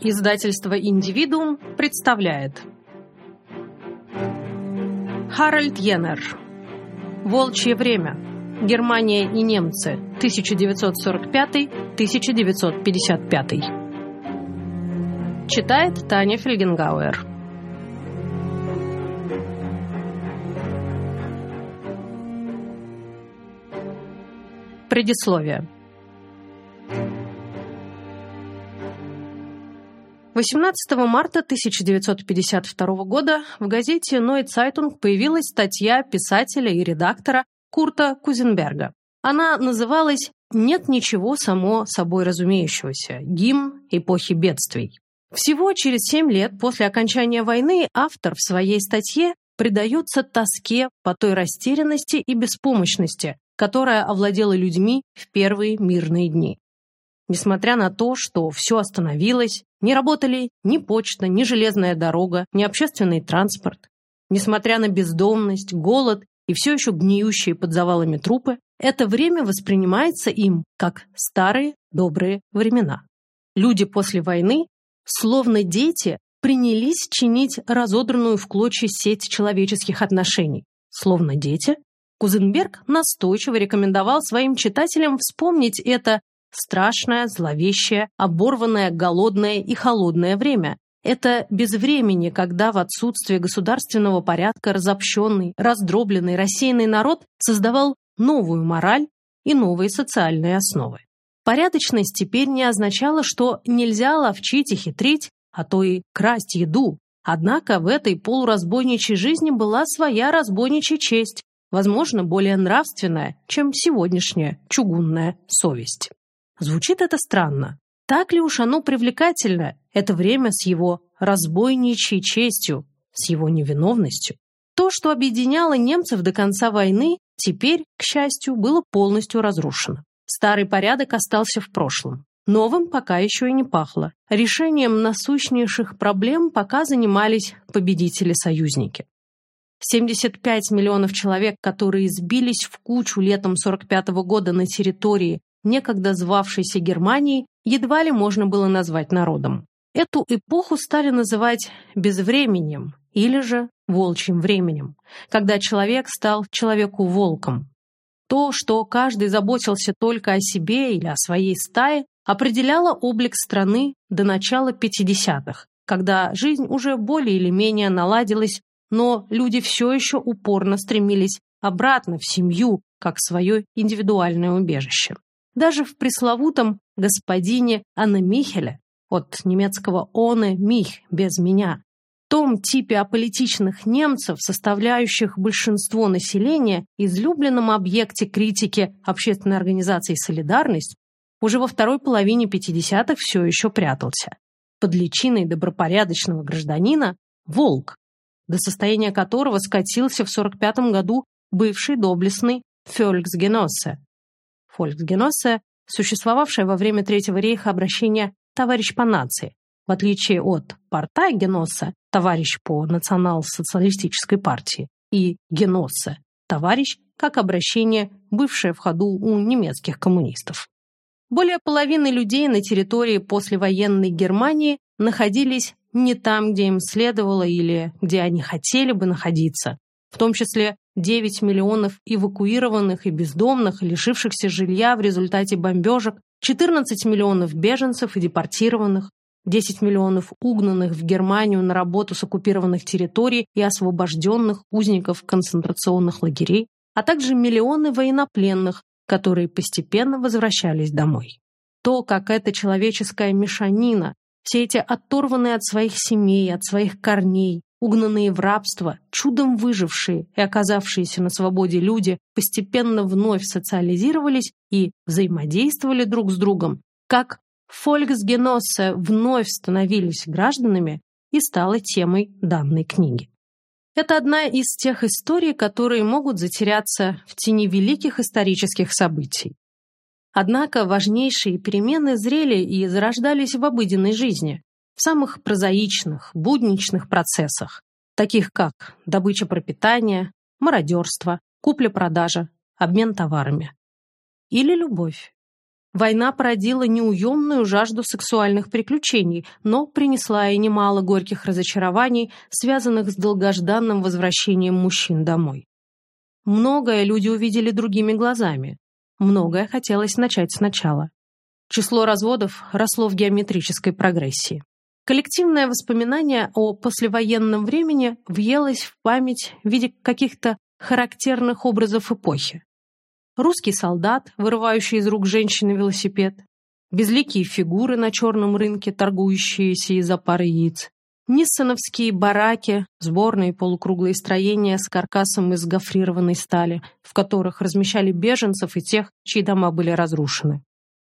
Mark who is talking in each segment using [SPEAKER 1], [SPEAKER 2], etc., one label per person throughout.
[SPEAKER 1] Издательство «Индивидуум» представляет Харальд Йеннер «Волчье время. Германия и немцы. 1945-1955». Читает Таня Фельгенгауэр. Предисловие. 18 марта 1952 года в газете «Neue Zeitung» появилась статья писателя и редактора Курта Кузенберга. Она называлась «Нет ничего само собой разумеющегося. Гимн эпохи бедствий». Всего через семь лет после окончания войны автор в своей статье предается тоске по той растерянности и беспомощности, которая овладела людьми в первые мирные дни. Несмотря на то, что все остановилось, не работали ни почта, ни железная дорога, ни общественный транспорт. Несмотря на бездомность, голод и все еще гниющие под завалами трупы, это время воспринимается им как старые добрые времена. Люди после войны, словно дети, принялись чинить разодранную в клочья сеть человеческих отношений. Словно дети, Кузенберг настойчиво рекомендовал своим читателям вспомнить это страшное, зловещее, оборванное, голодное и холодное время. Это безвремени, когда в отсутствие государственного порядка разобщенный, раздробленный, рассеянный народ создавал новую мораль и новые социальные основы. Порядочность теперь не означала, что нельзя ловчить и хитрить, а то и красть еду. Однако в этой полуразбойничьей жизни была своя разбойничья честь, возможно, более нравственная, чем сегодняшняя чугунная совесть. Звучит это странно. Так ли уж оно привлекательно, это время с его разбойничьей честью, с его невиновностью? То, что объединяло немцев до конца войны, теперь, к счастью, было полностью разрушено. Старый порядок остался в прошлом. Новым пока еще и не пахло. Решением насущнейших проблем пока занимались победители-союзники. 75 миллионов человек, которые сбились в кучу летом 45 -го года на территории, некогда звавшейся Германией, едва ли можно было назвать народом. Эту эпоху стали называть безвременем или же волчьим временем, когда человек стал человеку-волком. То, что каждый заботился только о себе или о своей стае, определяло облик страны до начала 50-х, когда жизнь уже более или менее наладилась, но люди все еще упорно стремились обратно в семью, как свое индивидуальное убежище. Даже в пресловутом господине Анна Михеля, от немецкого «оне мих» – «без меня», том типе аполитичных немцев, составляющих большинство населения, излюбленном объекте критики общественной организации «Солидарность», уже во второй половине 50-х все еще прятался. Под личиной добропорядочного гражданина – волк, до состояния которого скатился в 45 году бывший доблестный Фёльксгеноссе, Фольксгеноссе, существовавшее во время Третьего рейха обращение «товарищ по нации», в отличие от Партайгеносса, товарищ по национал-социалистической партии, и Геносса, товарищ, как обращение, бывшее в ходу у немецких коммунистов. Более половины людей на территории послевоенной Германии находились не там, где им следовало или где они хотели бы находиться, в том числе 9 миллионов эвакуированных и бездомных, лишившихся жилья в результате бомбежек, 14 миллионов беженцев и депортированных, 10 миллионов угнанных в Германию на работу с оккупированных территорий и освобожденных узников концентрационных лагерей, а также миллионы военнопленных, которые постепенно возвращались домой. То, как эта человеческая мешанина, все эти оторванные от своих семей, от своих корней, Угнанные в рабство, чудом выжившие и оказавшиеся на свободе люди постепенно вновь социализировались и взаимодействовали друг с другом, как фольксгеноссе вновь становились гражданами и стала темой данной книги. Это одна из тех историй, которые могут затеряться в тени великих исторических событий. Однако важнейшие перемены зрели и зарождались в обыденной жизни, в самых прозаичных, будничных процессах, таких как добыча пропитания, мародерство, купля-продажа, обмен товарами. Или любовь. Война породила неуемную жажду сексуальных приключений, но принесла и немало горьких разочарований, связанных с долгожданным возвращением мужчин домой. Многое люди увидели другими глазами. Многое хотелось начать сначала. Число разводов росло в геометрической прогрессии. Коллективное воспоминание о послевоенном времени въелось в память в виде каких-то характерных образов эпохи русский солдат, вырывающий из рук женщины велосипед, безликие фигуры на черном рынке, торгующиеся из-за пары яиц, ниссоновские бараки, сборные полукруглые строения с каркасом из гофрированной стали, в которых размещали беженцев и тех, чьи дома были разрушены.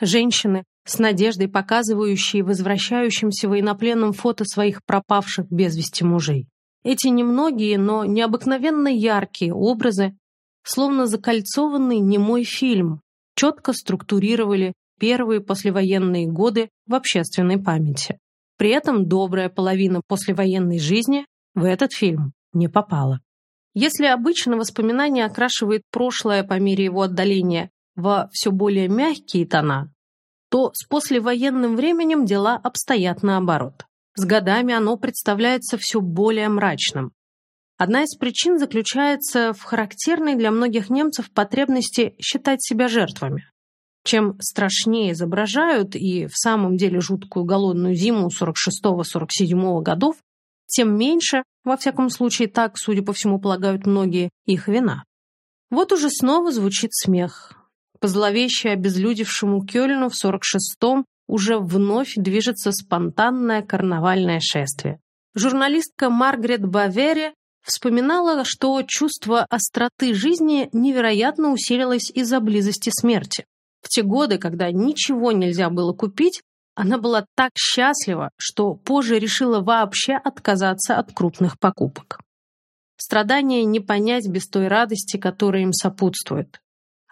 [SPEAKER 1] Женщины, с надеждой показывающие возвращающимся военнопленным фото своих пропавших без вести мужей. Эти немногие, но необыкновенно яркие образы словно закольцованный немой фильм, четко структурировали первые послевоенные годы в общественной памяти. При этом добрая половина послевоенной жизни в этот фильм не попала. Если обычно воспоминание окрашивает прошлое по мере его отдаления во все более мягкие тона, то с послевоенным временем дела обстоят наоборот. С годами оно представляется все более мрачным, Одна из причин заключается в характерной для многих немцев потребности считать себя жертвами. Чем страшнее изображают и в самом деле жуткую голодную зиму 46-47 годов, тем меньше, во всяком случае так, судя по всему, полагают многие, их вина. Вот уже снова звучит смех. По зловеще обезлюдевшему Кёльну в 46-м уже вновь движется спонтанное карнавальное шествие. Журналистка Маргарет Бавери Вспоминала, что чувство остроты жизни невероятно усилилось из-за близости смерти. В те годы, когда ничего нельзя было купить, она была так счастлива, что позже решила вообще отказаться от крупных покупок. Страдания не понять без той радости, которая им сопутствует.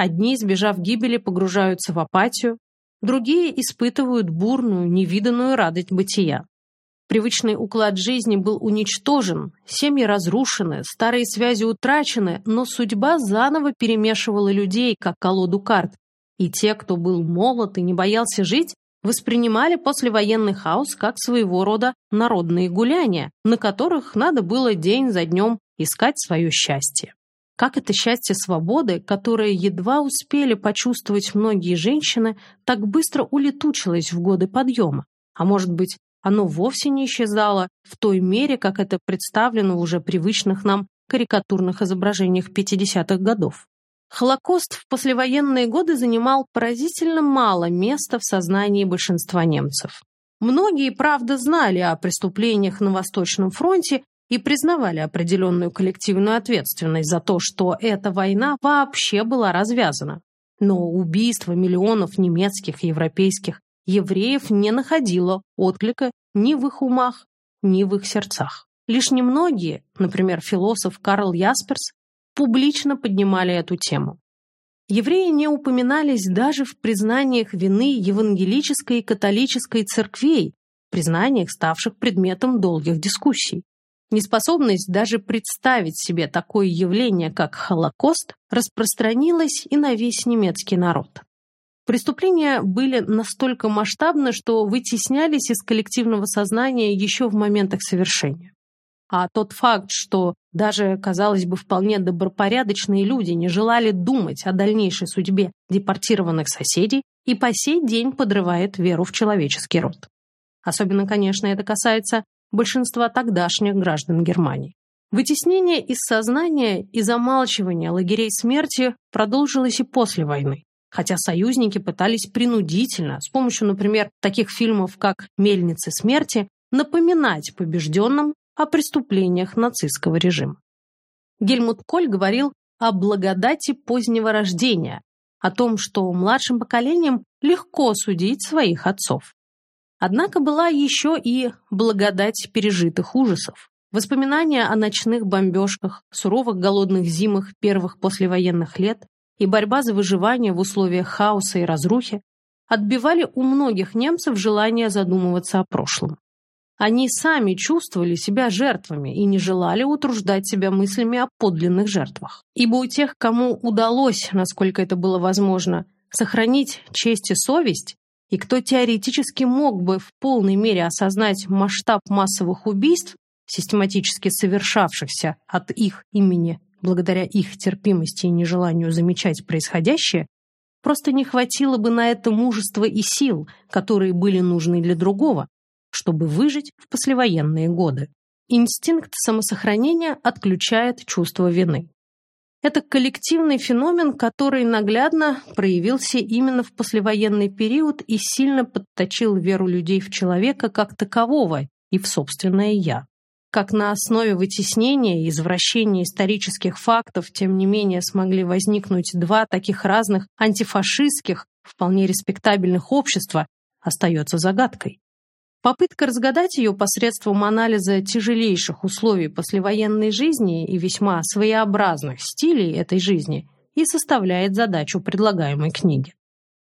[SPEAKER 1] Одни, избежав гибели, погружаются в апатию, другие испытывают бурную, невиданную радость бытия. Привычный уклад жизни был уничтожен, семьи разрушены, старые связи утрачены, но судьба заново перемешивала людей, как колоду карт. И те, кто был молод и не боялся жить, воспринимали послевоенный хаос как своего рода народные гуляния, на которых надо было день за днем искать свое счастье. Как это счастье свободы, которое едва успели почувствовать многие женщины, так быстро улетучилось в годы подъема? А может быть, оно вовсе не исчезало в той мере, как это представлено в уже привычных нам карикатурных изображениях 50-х годов. Холокост в послевоенные годы занимал поразительно мало места в сознании большинства немцев. Многие, правда, знали о преступлениях на Восточном фронте и признавали определенную коллективную ответственность за то, что эта война вообще была развязана. Но убийство миллионов немецких и европейских евреев не находило отклика ни в их умах, ни в их сердцах. Лишь немногие, например, философ Карл Ясперс, публично поднимали эту тему. Евреи не упоминались даже в признаниях вины евангелической и католической церквей, признаниях, ставших предметом долгих дискуссий. Неспособность даже представить себе такое явление, как Холокост, распространилась и на весь немецкий народ. Преступления были настолько масштабны, что вытеснялись из коллективного сознания еще в моментах совершения. А тот факт, что даже, казалось бы, вполне добропорядочные люди не желали думать о дальнейшей судьбе депортированных соседей, и по сей день подрывает веру в человеческий род. Особенно, конечно, это касается большинства тогдашних граждан Германии. Вытеснение из сознания и замалчивание лагерей смерти продолжилось и после войны хотя союзники пытались принудительно, с помощью, например, таких фильмов, как «Мельницы смерти», напоминать побежденным о преступлениях нацистского режима. Гельмут Коль говорил о благодати позднего рождения, о том, что младшим поколениям легко судить своих отцов. Однако была еще и благодать пережитых ужасов. Воспоминания о ночных бомбежках, суровых голодных зимах первых послевоенных лет, и борьба за выживание в условиях хаоса и разрухи отбивали у многих немцев желание задумываться о прошлом. Они сами чувствовали себя жертвами и не желали утруждать себя мыслями о подлинных жертвах. Ибо у тех, кому удалось, насколько это было возможно, сохранить честь и совесть, и кто теоретически мог бы в полной мере осознать масштаб массовых убийств, систематически совершавшихся от их имени благодаря их терпимости и нежеланию замечать происходящее, просто не хватило бы на это мужества и сил, которые были нужны для другого, чтобы выжить в послевоенные годы. Инстинкт самосохранения отключает чувство вины. Это коллективный феномен, который наглядно проявился именно в послевоенный период и сильно подточил веру людей в человека как такового и в собственное «я». Как на основе вытеснения и извращения исторических фактов, тем не менее, смогли возникнуть два таких разных антифашистских, вполне респектабельных общества, остается загадкой. Попытка разгадать ее посредством анализа тяжелейших условий послевоенной жизни и весьма своеобразных стилей этой жизни и составляет задачу предлагаемой книги.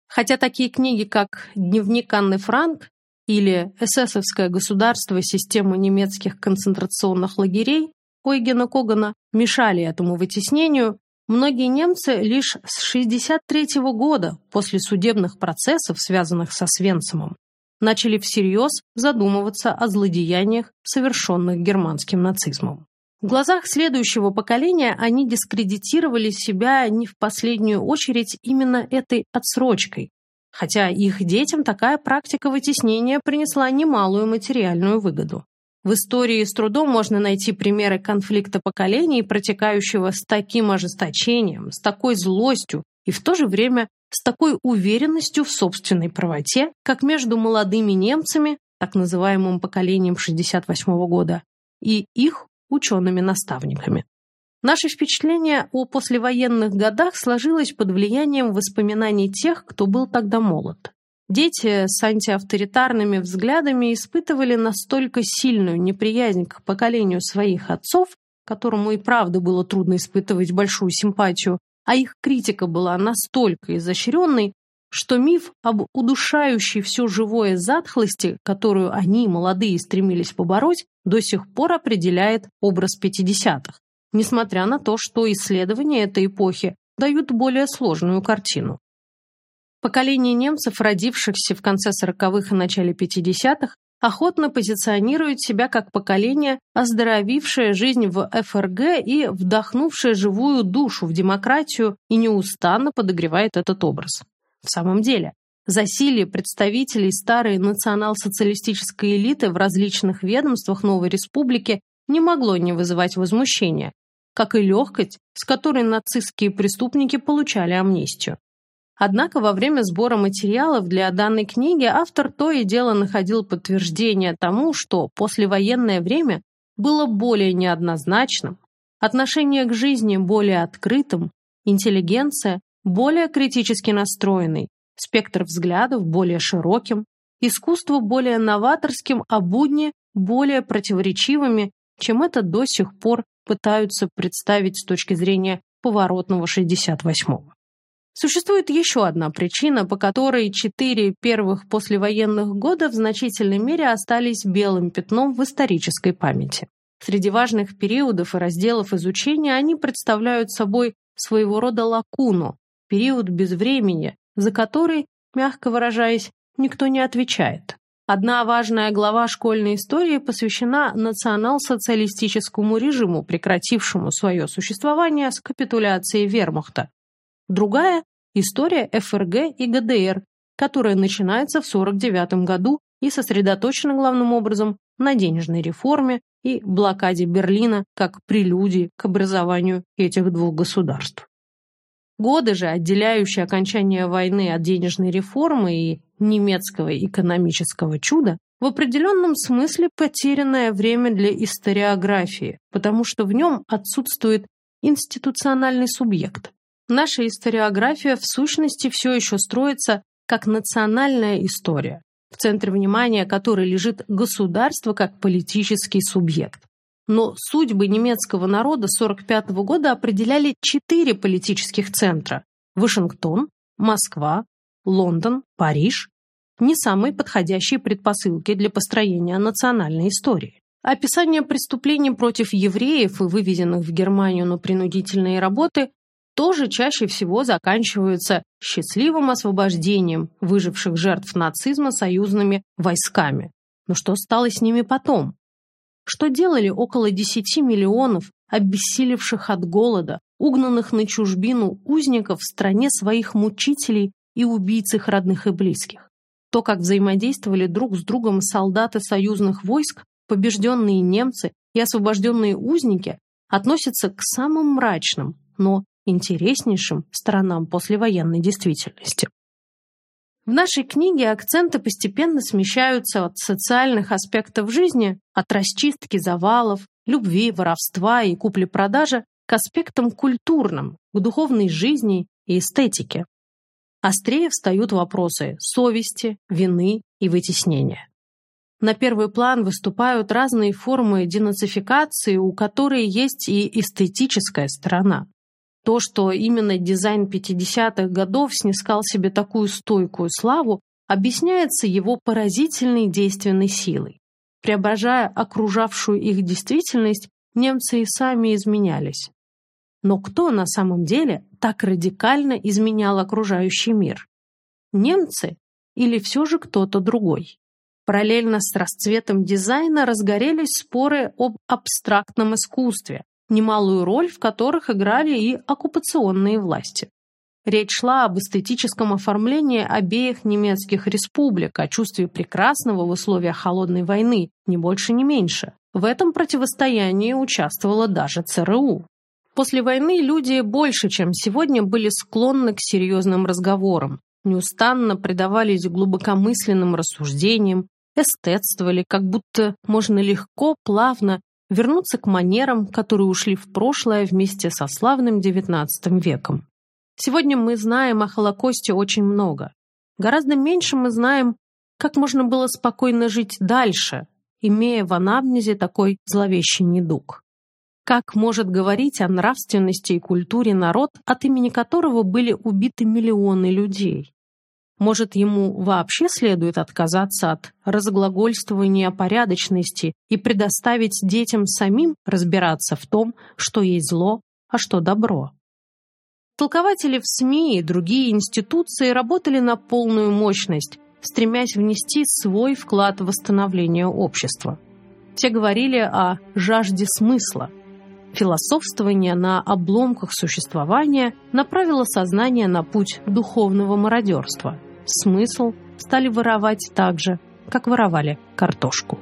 [SPEAKER 1] Хотя такие книги, как «Дневник Анны Франк» или «Эсэсовское государство. Система немецких концентрационных лагерей» Ойгена Когана мешали этому вытеснению, многие немцы лишь с 1963 года после судебных процессов, связанных со Свенцемом, начали всерьез задумываться о злодеяниях, совершенных германским нацизмом. В глазах следующего поколения они дискредитировали себя не в последнюю очередь именно этой отсрочкой, хотя их детям такая практика вытеснения принесла немалую материальную выгоду. В истории с трудом можно найти примеры конфликта поколений, протекающего с таким ожесточением, с такой злостью и в то же время с такой уверенностью в собственной правоте, как между молодыми немцами, так называемым поколением 68 -го года, и их учеными-наставниками. Наше впечатление о послевоенных годах сложилось под влиянием воспоминаний тех, кто был тогда молод. Дети с антиавторитарными взглядами испытывали настолько сильную неприязнь к поколению своих отцов, которому и правда было трудно испытывать большую симпатию, а их критика была настолько изощренной, что миф об удушающей все живое затхлости, которую они, молодые, стремились побороть, до сих пор определяет образ 50-х, несмотря на то, что исследования этой эпохи дают более сложную картину. Поколение немцев, родившихся в конце 40-х и начале 50-х, охотно позиционирует себя как поколение, оздоровившее жизнь в ФРГ и вдохнувшее живую душу в демократию и неустанно подогревает этот образ. В самом деле, засилие представителей старой национал-социалистической элиты в различных ведомствах новой республики не могло не вызывать возмущения, как и легкость, с которой нацистские преступники получали амнистию. Однако во время сбора материалов для данной книги автор то и дело находил подтверждение тому, что послевоенное время было более неоднозначным, отношение к жизни более открытым, интеллигенция более критически настроенной, спектр взглядов более широким, искусство более новаторским, а будни более противоречивыми, чем это до сих пор пытаются представить с точки зрения поворотного 68-го. Существует еще одна причина, по которой четыре первых послевоенных года в значительной мере остались белым пятном в исторической памяти. Среди важных периодов и разделов изучения они представляют собой своего рода лакуну, период безвремени, за который, мягко выражаясь, никто не отвечает. Одна важная глава школьной истории посвящена национал-социалистическому режиму, прекратившему свое существование с капитуляцией вермахта. Другая – история ФРГ и ГДР, которая начинается в 1949 году и сосредоточена главным образом на денежной реформе и блокаде Берлина как прелюдии к образованию этих двух государств. Годы же, отделяющие окончание войны от денежной реформы и немецкого экономического чуда, в определенном смысле потерянное время для историографии, потому что в нем отсутствует институциональный субъект. Наша историография в сущности все еще строится как национальная история, в центре внимания которой лежит государство как политический субъект. Но судьбы немецкого народа 1945 года определяли четыре политических центра – Вашингтон, Москва, Лондон, Париж – не самые подходящие предпосылки для построения национальной истории. Описание преступлений против евреев и вывезенных в Германию на принудительные работы тоже чаще всего заканчиваются счастливым освобождением выживших жертв нацизма союзными войсками. Но что стало с ними потом? Что делали около 10 миллионов обессилевших от голода, угнанных на чужбину узников в стране своих мучителей и убийц их родных и близких? То, как взаимодействовали друг с другом солдаты союзных войск, побежденные немцы и освобожденные узники, относятся к самым мрачным, но интереснейшим сторонам послевоенной действительности. В нашей книге акценты постепенно смещаются от социальных аспектов жизни, от расчистки завалов, любви, воровства и купли-продажи к аспектам культурным, к духовной жизни и эстетике. Острее встают вопросы совести, вины и вытеснения. На первый план выступают разные формы денацификации, у которой есть и эстетическая сторона. То, что именно дизайн 50-х годов снискал себе такую стойкую славу, объясняется его поразительной действенной силой. Преображая окружавшую их действительность, немцы и сами изменялись. Но кто на самом деле так радикально изменял окружающий мир? Немцы или все же кто-то другой? Параллельно с расцветом дизайна разгорелись споры об абстрактном искусстве, немалую роль в которых играли и оккупационные власти. Речь шла об эстетическом оформлении обеих немецких республик, о чувстве прекрасного в условиях холодной войны, ни больше, ни меньше. В этом противостоянии участвовала даже ЦРУ. После войны люди больше, чем сегодня, были склонны к серьезным разговорам, неустанно предавались глубокомысленным рассуждениям, эстетствовали, как будто можно легко, плавно вернуться к манерам, которые ушли в прошлое вместе со славным XIX веком. Сегодня мы знаем о Холокосте очень много. Гораздо меньше мы знаем, как можно было спокойно жить дальше, имея в анамнезе такой зловещий недуг. Как может говорить о нравственности и культуре народ, от имени которого были убиты миллионы людей? Может, ему вообще следует отказаться от разглагольствования порядочности и предоставить детям самим разбираться в том, что есть зло, а что добро? Толкователи в СМИ и другие институции работали на полную мощность, стремясь внести свой вклад в восстановление общества. Все говорили о жажде смысла. Философствование на обломках существования направило сознание на путь духовного мародерства – смысл стали воровать так же, как воровали картошку.